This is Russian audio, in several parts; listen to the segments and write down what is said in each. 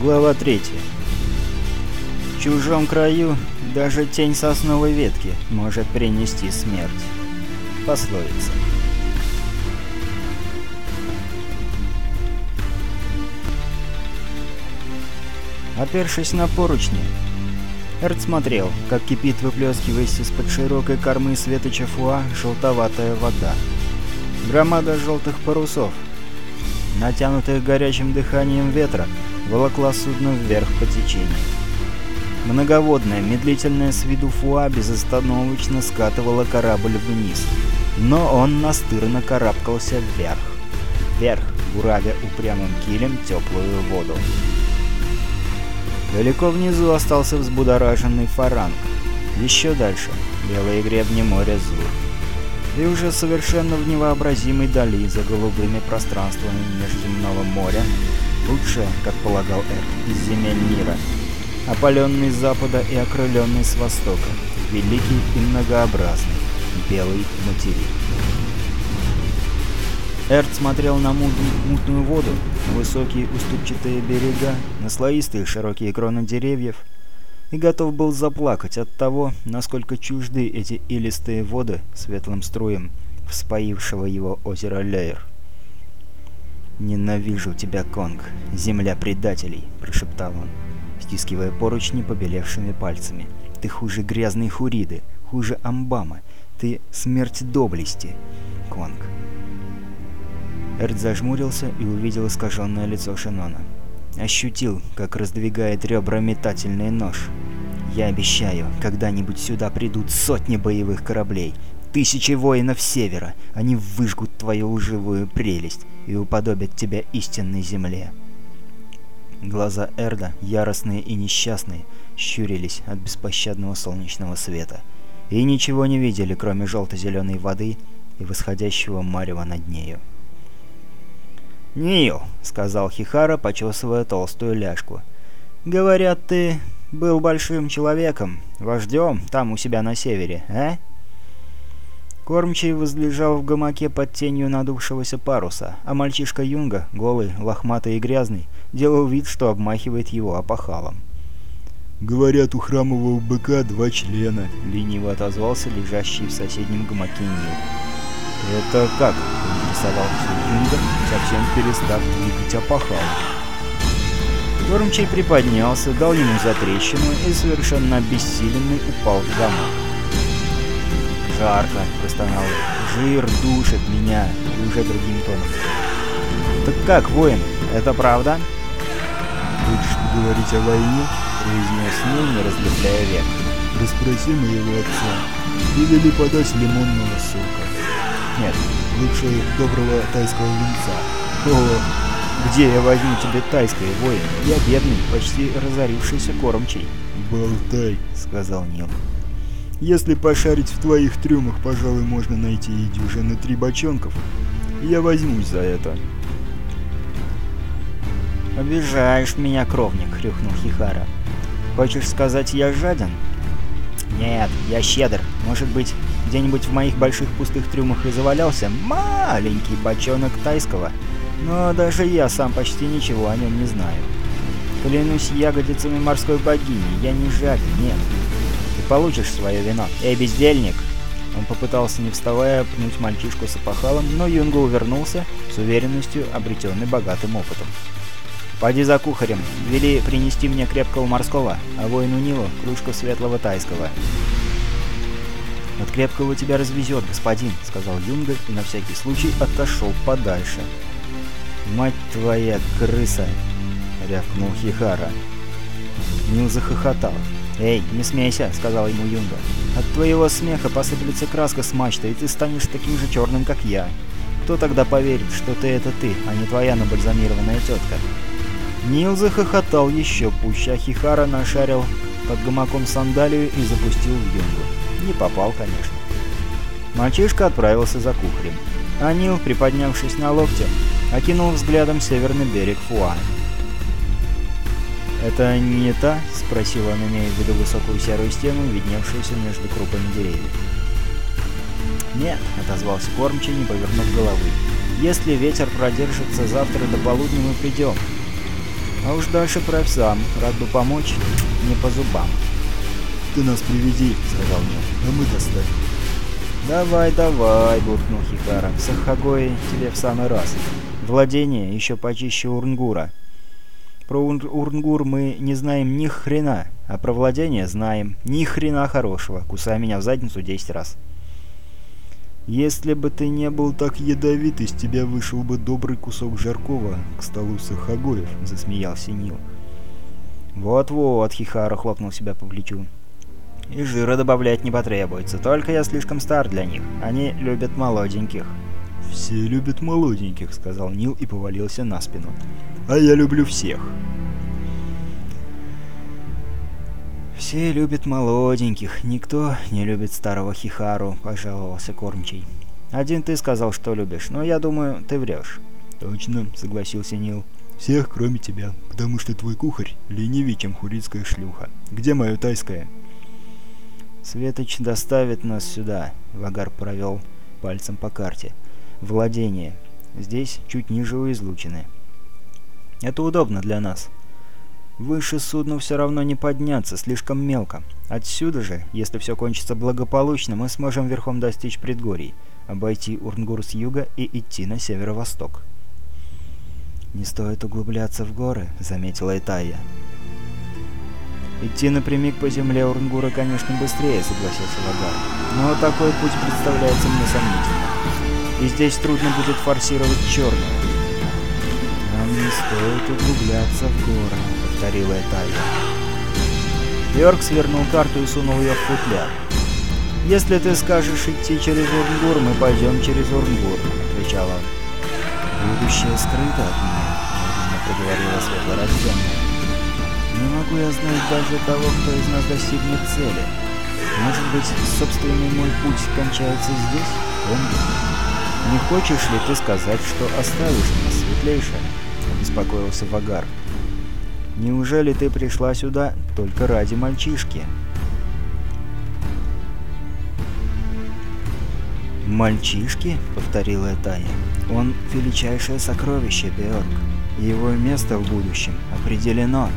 Глава 3. В чужом краю даже тень сосновой ветки может принести смерть. Пословица. Опершись на поручни, Эрт смотрел, как кипит, выплескиваясь из-под широкой кормы светоча фуа, желтоватая вода. Громада желтых парусов, натянутых горячим дыханием ветра, волокла судно вверх по течению. Многоводная, медлительная с виду фуа безостановочно скатывала корабль вниз, но он настырно карабкался вверх. Вверх, буравя упрямым килем теплую воду. Далеко внизу остался взбудораженный фаранг. Еще дальше — белые гребни моря Зур. И уже совершенно в невообразимой дали за голубыми пространствами Межземного моря, лучшее, как полагал Эрт, из земель мира, опаленный с запада и окрыленный с востока, великий и многообразный, белый материк. Эрт смотрел на мутную воду, на высокие уступчатые берега, на слоистые широкие кроны деревьев и готов был заплакать от того, насколько чужды эти илистые воды светлым струем вспоившего его озера Лейр. «Ненавижу тебя, Конг, земля предателей!» – прошептал он, стискивая поручни побелевшими пальцами. «Ты хуже грязной Хуриды, хуже Амбама, ты смерть доблести, Конг!» Эрт зажмурился и увидел искаженное лицо Шинона. Ощутил, как раздвигает ребра метательный нож. «Я обещаю, когда-нибудь сюда придут сотни боевых кораблей, тысячи воинов Севера. Они выжгут твою лживую прелесть и уподобят тебя истинной земле». Глаза Эрда, яростные и несчастные, щурились от беспощадного солнечного света и ничего не видели, кроме желто-зеленой воды и восходящего марева над нею. «Нил», — сказал Хихара, почесывая толстую ляжку. «Говорят, ты был большим человеком, вождем там у себя на севере, а?» Кормчий возлежал в гамаке под тенью надувшегося паруса, а мальчишка Юнга, голый, лохматый и грязный, делал вид, что обмахивает его опахалом. «Говорят, у храмового быка два члена», — лениво отозвался лежащий в соседнем гамаке Нил. «Это как?» — поинтересовался Юнга, совсем перестав двигать опахал. Кормчий приподнялся, дал ему затрещину и совершенно обессиленный упал в замок. «Жарко!» — простонал «Жир душит меня!» и уже другим тоном. «Так как, воин, это правда?» «Хочешь поговорить о войне?» — произнес Нил, не разлепляя век. «Расспроси моего отца. И вели подать лимонного сока». Нет, лучше доброго тайского винца. О, где я возьму тебе тайское, воин? Я бедный, почти разорившийся кормчий. «Болтай», — сказал Нил. «Если пошарить в твоих трюмах, пожалуй, можно найти и дюжины три бочонков. Я возьмусь за это». «Обижаешь меня, кровник», — хрюкнул Хихара. «Хочешь сказать, я жаден?» «Нет, я щедр. Может быть, где-нибудь в моих больших пустых трюмах и завалялся маленький бочонок тайского, но даже я сам почти ничего о нем не знаю. Клянусь ягодицами морской богини, я не жаден, нет. Ты получишь свое вино. Эй, бездельник!» Он попытался, не вставая, пнуть мальчишку с опахалом, но Юнга увернулся с уверенностью, обретенной богатым опытом. «Пойди за кухарем. Вели принести мне крепкого морского, а воину Нилу кружку светлого тайского». «От крепкого тебя развезет, господин», — сказал Юнга и на всякий случай отошел подальше. «Мать твоя, крыса!» — рявкнул Хихара. Нил захохотал. «Эй, не смейся», — сказал ему Юнга. «От твоего смеха посыплется краска с мачты, и ты станешь таким же черным, как я. Кто тогда поверит, что ты — это ты, а не твоя набальзамированная тетка?» Нил захохотал еще пуще, а Хихара нашарил под гамаком сандалию и запустил в Юнгу. Не попал, конечно. Мальчишка отправился за кухарем. А Нил, приподнявшись на локте, окинул взглядом северный берег Фуан. «Это не та?» — спросила она, имея в виду высокую серую стену, видневшуюся между крупами деревьев. «Нет», — отозвался кормчий, не повернув головы. «Если ветер продержится завтра до полудня, мы придем. А уж дальше правь сам. Рад бы помочь. Не по зубам. «Ты нас приведи», — сказал Нил, — «а мы достанем». «Давай, давай», — буркнул Хикара. «Сахагои тебе в самый раз. Владение еще почище Урнгура. Про Ур Урнгур мы не знаем ни хрена, а про владение знаем. Ни хрена хорошего. Кусай меня в задницу десять раз». «Если бы ты не был так ядовит, из тебя вышел бы добрый кусок жаркого к столу Сахагоев», — засмеялся Нил. «Вот-вот», — Хихара хлопнул себя по плечу. И жира добавлять не потребуется, только я слишком стар для них. Они любят молоденьких». «Все любят молоденьких», — сказал Нил и повалился на спину. «А я люблю всех». «Все любят молоденьких, никто не любит старого Хихару», — пожаловался Кормчий. «Один ты сказал, что любишь, но я думаю, ты врешь». «Точно», — согласился Нил. «Всех, кроме тебя, потому что твой кухарь ленивее, чем хурицкая шлюха. Где моя тайская?» «Светоч доставит нас сюда», — Вагар провел пальцем по карте. «Владение. Здесь чуть ниже у излучины. Это удобно для нас. Выше судну все равно не подняться, слишком мелко. Отсюда же, если все кончится благополучно, мы сможем верхом достичь предгорий, обойти Урнгур с юга и идти на северо-восток». «Не стоит углубляться в горы», — заметила Итая. Идти напрямик по земле Урнгура, конечно, быстрее, согласился Вагар. Но такой путь представляется мне сомнительным. И здесь трудно будет форсировать черную. «Нам не стоит углубляться в горы», — повторила Этайя. Йорк свернул карту и сунул ее в футляр. «Если ты скажешь идти через Урнгур, мы пойдем через Урнгур», — отвечал он. «Будущее скрыто от меня», — проговорила светлорожденная. Не могу я знать даже того, кто из нас достигнет цели. Может быть, собственный мой путь кончается здесь, Помни. Не хочешь ли ты сказать, что оставишь нас, светлейшая? Обеспокоился Вагар. Неужели ты пришла сюда только ради мальчишки? «Мальчишки?» — повторила Тая. «Он — величайшее сокровище, Беорг. Его место в будущем определено».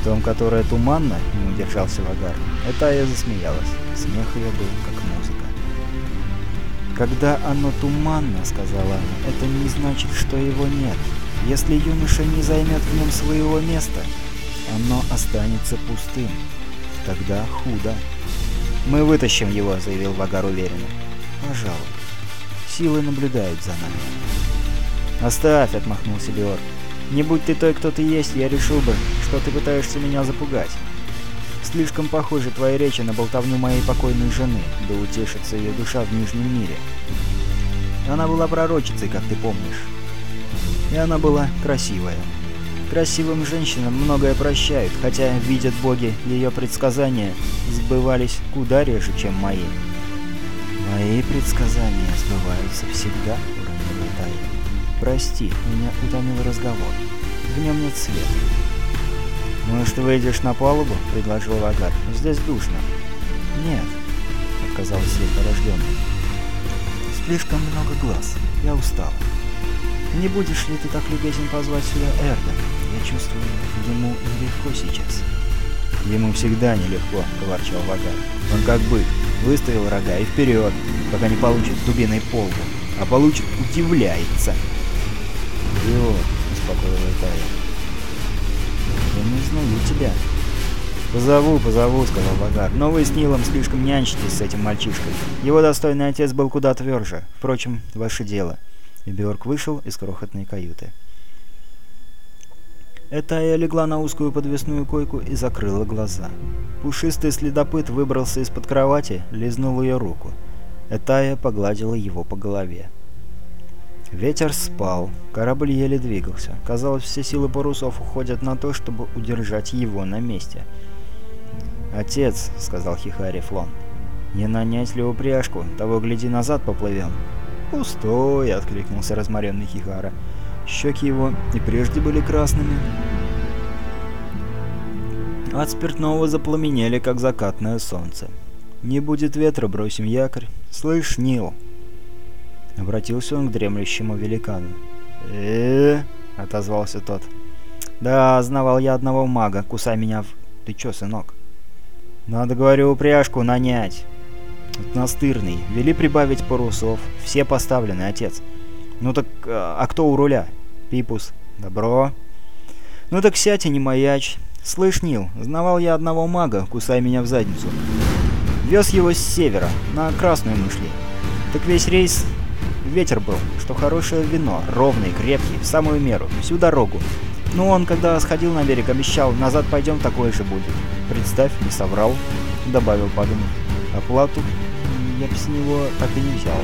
«В том, которое туманно?» — не удержался Вагар. Я засмеялась. Смех ее был как музыка. «Когда оно туманно, — сказала она, — это не значит, что его нет. Если юноша не займет в нем своего места, оно останется пустым. Тогда худо». «Мы вытащим его», — заявил Вагар уверенно. «Пожалуй. Силы наблюдают за нами». «Оставь», — отмахнулся Биор. Не будь ты той, кто ты есть, я решил бы, что ты пытаешься меня запугать. Слишком похожи твои речи на болтовню моей покойной жены, да утешится ее душа в Нижнем мире. Она была пророчицей, как ты помнишь. И она была красивая. Красивым женщинам многое прощают, хотя, видят боги, ее предсказания сбывались куда реже, чем мои. «Мои предсказания сбываются всегда», — уронила Тайя. «Прости, меня утомил разговор. В нем нет света». «Может, выйдешь на палубу?» — предложил Вагар. «Здесь душно». «Нет», — отказался светорожденный. «Слишком много глаз. Я устал. Не будешь ли ты так любезен позвать сюда Эрда? Я чувствую, ему нелегко сейчас». «Ему всегда нелегко», — проворчал Вагар. «Он как бы выставил рога и вперед, пока не получит дубиной полбу. А получит — удивляется». «Позову, позову», — сказал Багар. «Но вы с Нилом слишком нянчитесь с этим мальчишкой. Его достойный отец был куда тверже. Впрочем, ваше дело». И Бьорк вышел из крохотной каюты. Этая легла на узкую подвесную койку и закрыла глаза. Пушистый следопыт выбрался из-под кровати, лизнул ее руку. Этая погладила его по голове. Ветер спал, корабль еле двигался. Казалось, все силы парусов уходят на то, чтобы удержать его на месте. «Отец», — сказал Хихари Флон, — «не нанять ли упряжку? Того, гляди, назад поплывем». «Пустой!» — откликнулся разморенный Хихара. Щеки его и прежде были красными. От спиртного запламенели, как закатное солнце. «Не будет ветра, бросим якорь. Слышь, Нил!» Обратился он к дремлющему великану. э, отозвался тот. Да, знавал я одного мага, кусай меня в... Ты чё, сынок? Надо, говорю, упряжку нанять. Настырный. Вели прибавить парусов. Все поставлены, отец. Ну так, а, а кто у руля? Пипус. Добро. Ну так сядь и не маяч. Слышь, Нил, знавал я одного мага, кусай меня в задницу. Вез его с севера, на Красную мы шли. Так весь рейс ветер был, что хорошее вино, ровный, крепкий, в самую меру, всю дорогу. Ну, он, когда сходил на берег, обещал, назад пойдем, такое же будет. Представь, не соврал, добавил, подумав. Оплату я с него так и не взял.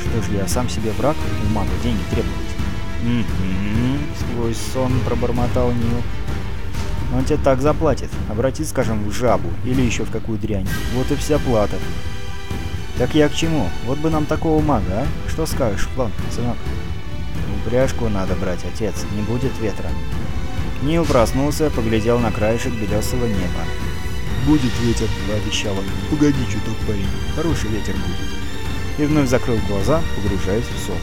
Что ж, я сам себе враг, у мага деньги требовать. «Угу», — сквозь сон пробормотал Нил. «Он тебе так заплатит. Обрати, скажем, в жабу или еще в какую дрянь. Вот и вся плата». «Так я к чему? Вот бы нам такого мага, а? Что скажешь, план, сынок?» «Упряжку надо брать, отец, не будет ветра». Нил проснулся, поглядел на краешек белесого неба. «Будет ветер», — пообещал он. «Погоди чуток, парень, хороший ветер будет». И вновь закрыл глаза, погружаясь в сон.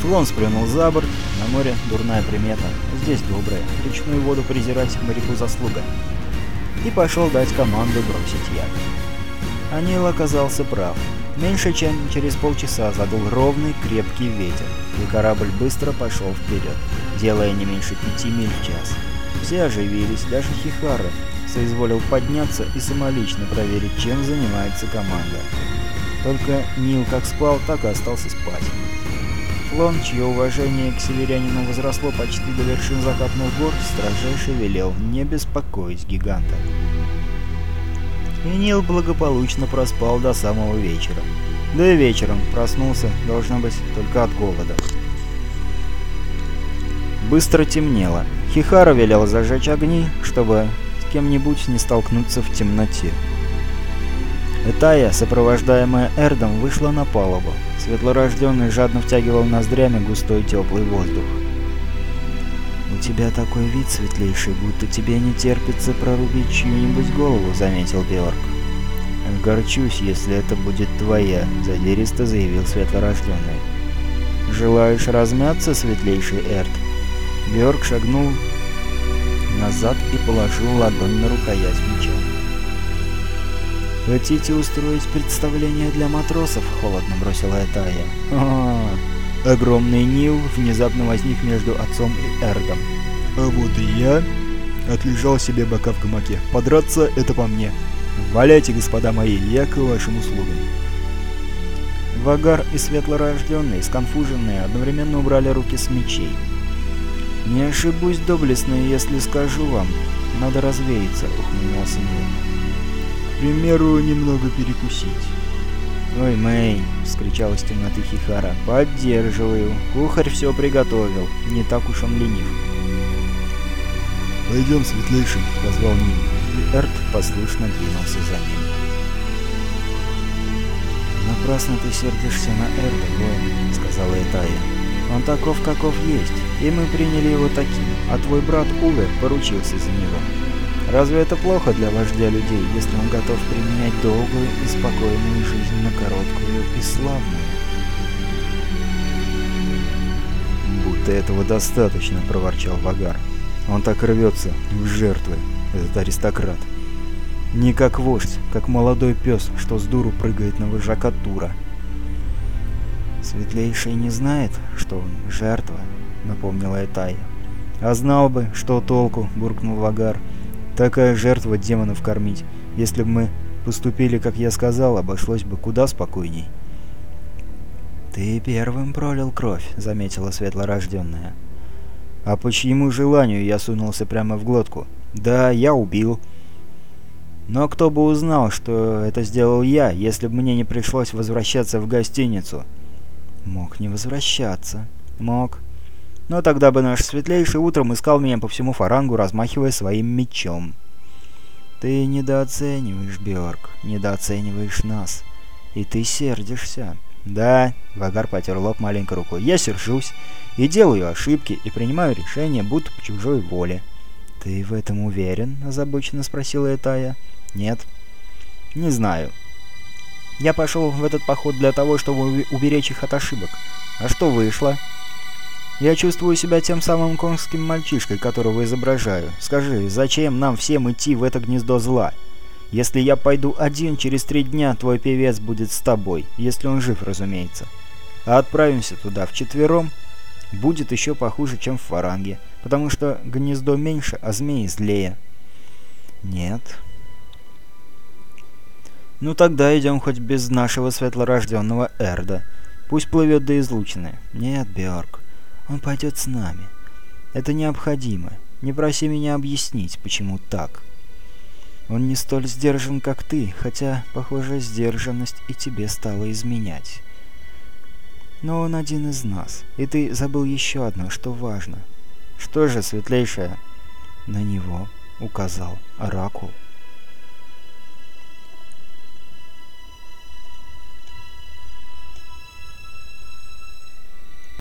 Флон сплюнул за борт, на море дурная примета, здесь добрая, речную воду презирать моряку заслуга. И пошел дать команду бросить яд. Анил оказался прав. Меньше чем через полчаса задул ровный крепкий ветер, и корабль быстро пошел вперед, делая не меньше пяти миль в час. Все оживились, даже Хихара соизволил подняться и самолично проверить, чем занимается команда. Только Нил как спал, так и остался спать. Флон, чье уважение к северянину возросло почти до вершин закатных гор, строжайше велел не беспокоить гиганта. И Нил благополучно проспал до самого вечера. Да и вечером проснулся, должно быть, только от голода. Быстро темнело. Хихара велел зажечь огни, чтобы с кем-нибудь не столкнуться в темноте. Этая, сопровождаемая Эрдом, вышла на палубу. Светлорожденный жадно втягивал ноздрями густой теплый воздух. «У тебя такой вид светлейший, будто тебе не терпится прорубить чью-нибудь голову», — заметил Беорг. «Горчусь, если это будет твоя», — задиристо заявил Светлорожденный. «Желаешь размяться, светлейший Эрд?» Беорг шагнул назад и положил ладонь на рукоять меча. «Хотите устроить представление для матросов?» — холодно бросила Этая. «А, Огромный Нил внезапно возник между отцом и Эрдом. «А вот и я...» Отлежал себе бока в гамаке. «Подраться — это по мне. Валяйте, господа мои, я к вашим услугам». Вагар и Светлорожденный, сконфуженные, одновременно убрали руки с мечей. «Не ошибусь, доблестные, если скажу вам. Надо развеяться», — ухмыльнулся Нил примеру, немного перекусить. «Ой, Мэй!» — вскричал из темноты Хихара. «Поддерживаю. Кухарь все приготовил. Не так уж он ленив». «Пойдем, светлейший!» — позвал Нин. И Эрт послушно двинулся за ним. «Напрасно ты сердишься на Эрта, воин», — сказала Этая. «Он таков, каков есть, и мы приняли его таким, а твой брат Уве поручился за него. Разве это плохо для вождя людей, если он готов применять долгую и спокойную жизнь на короткую и славную? «Будто этого достаточно», — проворчал Вагар. «Он так рвется в жертвы, этот аристократ. Не как вождь, как молодой пес, что с дуру прыгает на вожака Тура». «Светлейший не знает, что он жертва», — напомнила Этая. «А знал бы, что толку», — буркнул Вагар. Такая жертва демонов кормить. Если бы мы поступили, как я сказал, обошлось бы куда спокойней. «Ты первым пролил кровь», — заметила светлорожденная. «А по чьему желанию я сунулся прямо в глотку? Да, я убил. Но кто бы узнал, что это сделал я, если бы мне не пришлось возвращаться в гостиницу?» «Мог не возвращаться. Мог. Но тогда бы наш светлейший утром искал меня по всему фарангу, размахивая своим мечом. Ты недооцениваешь, Бjörk, недооцениваешь нас. И ты сердишься. Да, Вагар потер лоб маленькой рукой. Я сержусь и делаю ошибки, и принимаю решения, будто по чужой воле. Ты в этом уверен? озабоченно спросила Этая. Нет. Не знаю. Я пошел в этот поход для того, чтобы уберечь их от ошибок. А что вышло? Я чувствую себя тем самым конским мальчишкой, которого изображаю. Скажи, зачем нам всем идти в это гнездо зла? Если я пойду один, через три дня твой певец будет с тобой, если он жив, разумеется. А отправимся туда вчетвером, будет еще похуже, чем в Фаранге, потому что гнездо меньше, а змеи злее. Нет. Ну тогда идем хоть без нашего светлорожденного Эрда. Пусть плывет до излучины. Нет, Бjörk, он пойдет с нами. Это необходимо. Не проси меня объяснить, почему так. Он не столь сдержан, как ты, хотя, похоже, сдержанность и тебе стала изменять. Но он один из нас, и ты забыл еще одно, что важно. Что же, светлейшая? На него указал Оракул.